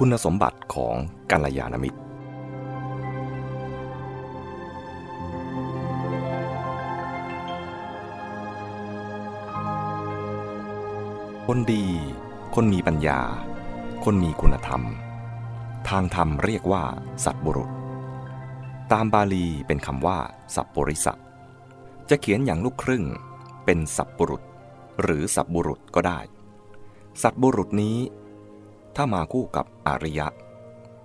คุณสมบัติของกัลยาณมิตร คนดี คนมีปัญญา คนมีคุณธรรม ทางธรรมเรียกว่า สัตบุรุษ ตามบาลีเป็นคำว่า สัพปริสะจะเขียนอย่างลูกครึ่งเป็นสัพบุรุษ หรือสัพบุรุษก็ได้ สัตบุรุษนี้ ถ้ามาคู่กับอริยะ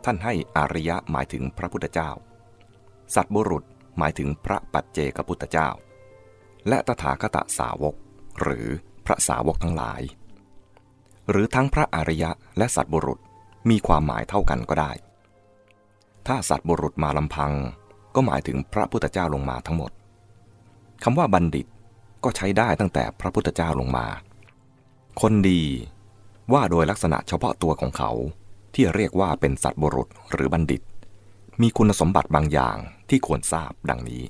ท่านให้อริยะหมายถึงพระพุทธเจ้า สัตบุรุษหมายถึงพระปัจเจกพุทธเจ้า และตถาคตสาวก หรือพระสาวกทั้งหลาย หรือทั้งพระอริยะและสัตบุรุษมีความหมายเท่ากันก็ได้ ถ้าสัตบุรุษมาลำพัง ก็หมายถึงพระพุทธเจ้าลงมาทั้งหมดคำว่าบัณฑิตก็ใช้ได้ตั้งแต่พระพุทธเจ้าลงมา คนดี ว่าโดยลักษณะเฉพาะตัวของเขา ที่เรียกว่าเป็นสัตว์บุรุษหรือบัณฑิต มีคุณสมบัติบางอย่างที่ควรทราบดังนี้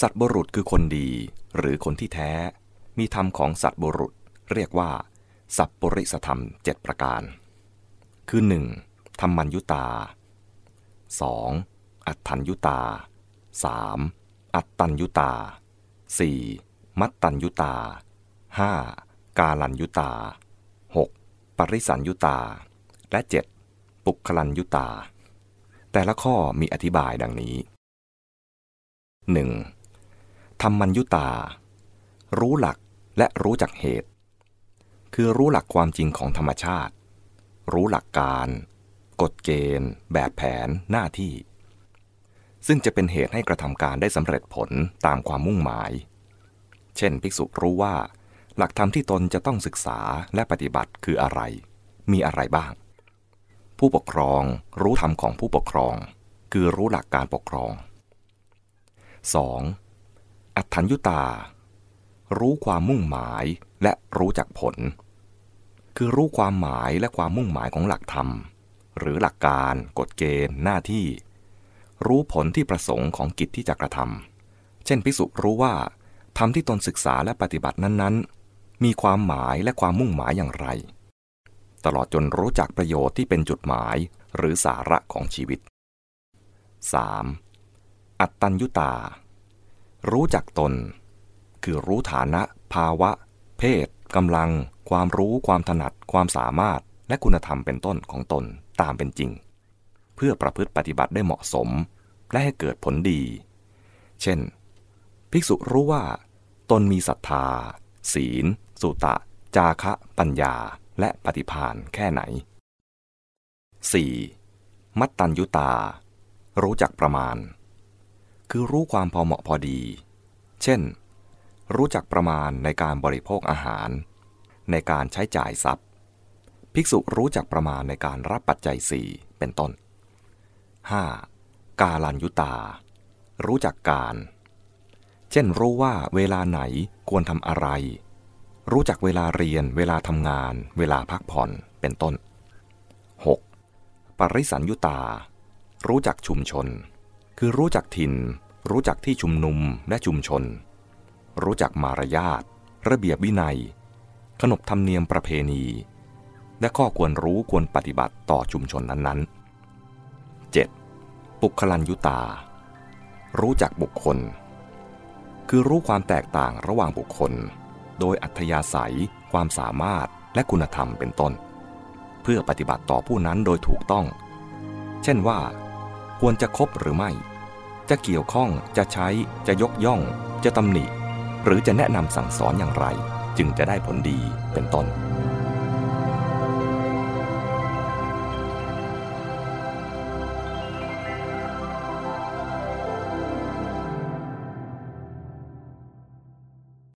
สัตว์บุรุษคือคนดี หรือคนที่แท้ มีธรรมของสัตว์บุรุษ เรียกว่า สัพปริสธรรมเจ็ดประการ คือ 1. ธรรมัญยุตา 2. อัตถัญยุตา 3. อัตตัญยุตา 4. มัตตัญยุตา 5. กาลัญยุตา ปริสัญยุตา และ 7. ปุคลัญยุตา แต่ละข้อมีอธิบายดังนี้ 1. ธรรมัญยุตา รู้หลักและรู้จักเหตุ คือรู้หลักความจริงของธรรมชาติ รู้หลักการ กฎเกณฑ์ แบบแผนหน้าที่ ซึ่งจะเป็นเหตุให้กระทำการได้สำเร็จผลตามความมุ่งหมาย เช่น ภิกษุรู้ว่า หลักธรรมที่ตนจะต้องศึกษาและปฏิบัติคืออะไร มีอะไรบ้าง ผู้ปกครองรู้ธรรมของผู้ปกครอง คือรู้หลักการปกครอง 2. อัตถัญยุตา รู้ความมุ่งหมายและรู้จักผล คือรู้ความหมายและความมุ่งหมายของหลักธรรม หรือหลักการกฎเกณฑ์ หน้าที่ รู้ผลที่ประสงค์ของกิจที่จะกระทำเช่นพิสุรู้ว่าธรรมที่ตนศึกษาและปฏิบัตินั้นๆ มีความหมายและความมุ่งหมายอย่างไร ตลอดจนรู้จักประโยชน์ที่เป็นจุดหมายหรือสาระของชีวิต 3. อัตตัญยุตา รู้จักตน คือรู้ฐานะ ภาวะ เพศกำลัง ความรู้ความถนัด ความสามารถ และคุณธรรมเป็นต้นของตนตามเป็นจริง เพื่อประพฤติปฏิบัติได้เหมาะสม และให้เกิดผลดี เช่น ภิกษุรู้ว่า ตนมีศรัทธา ศีล สุตะ จาคะปัญญาและปฏิพานแค่ไหน 4. มัตตัญยุตา รู้จักประมาณ คือรู้ความพอเหมาะพอดี เช่น รู้จักประมาณในการบริโภคอาหาร ในการใช้จ่ายทรัพย์ ภิกษุรู้จักประมาณในการรับปัจจัยสี่เป็นต้น 5. กาลัญยุตา รู้จักการ เช่นรู้ว่าเวลาไหนควรทำอะไร รู้จักเวลาเรียน เวลาทำงาน เวลาพักผ่อนเป็นต้น 6. ปริสัญยุตา รู้จักชุมชน คือรู้จักถิ่น รู้จักที่ชุมนุมและชุมชน รู้จักมารยาท ระเบียบวินัย ขนบธรรมเนียมประเพณี และข้อควรรู้ควรปฏิบัติต่อชุมชนนั้นๆ 7. ปุคลัญยุตา รู้จักบุคคล คือรู้ความแตกต่างระหว่างบุคคล โดยอัธยาศัย ความสามารถและคุณธรรมเป็นต้น เพื่อปฏิบัติต่อผู้นั้นโดยถูกต้อง เช่นว่า ควรจะคบหรือไม่ จะเกี่ยวข้องจะใช้จะยกย่อง จะตำหนิ หรือจะแนะนำสั่งสอนอย่างไร จึงจะได้ผลดีเป็นต้น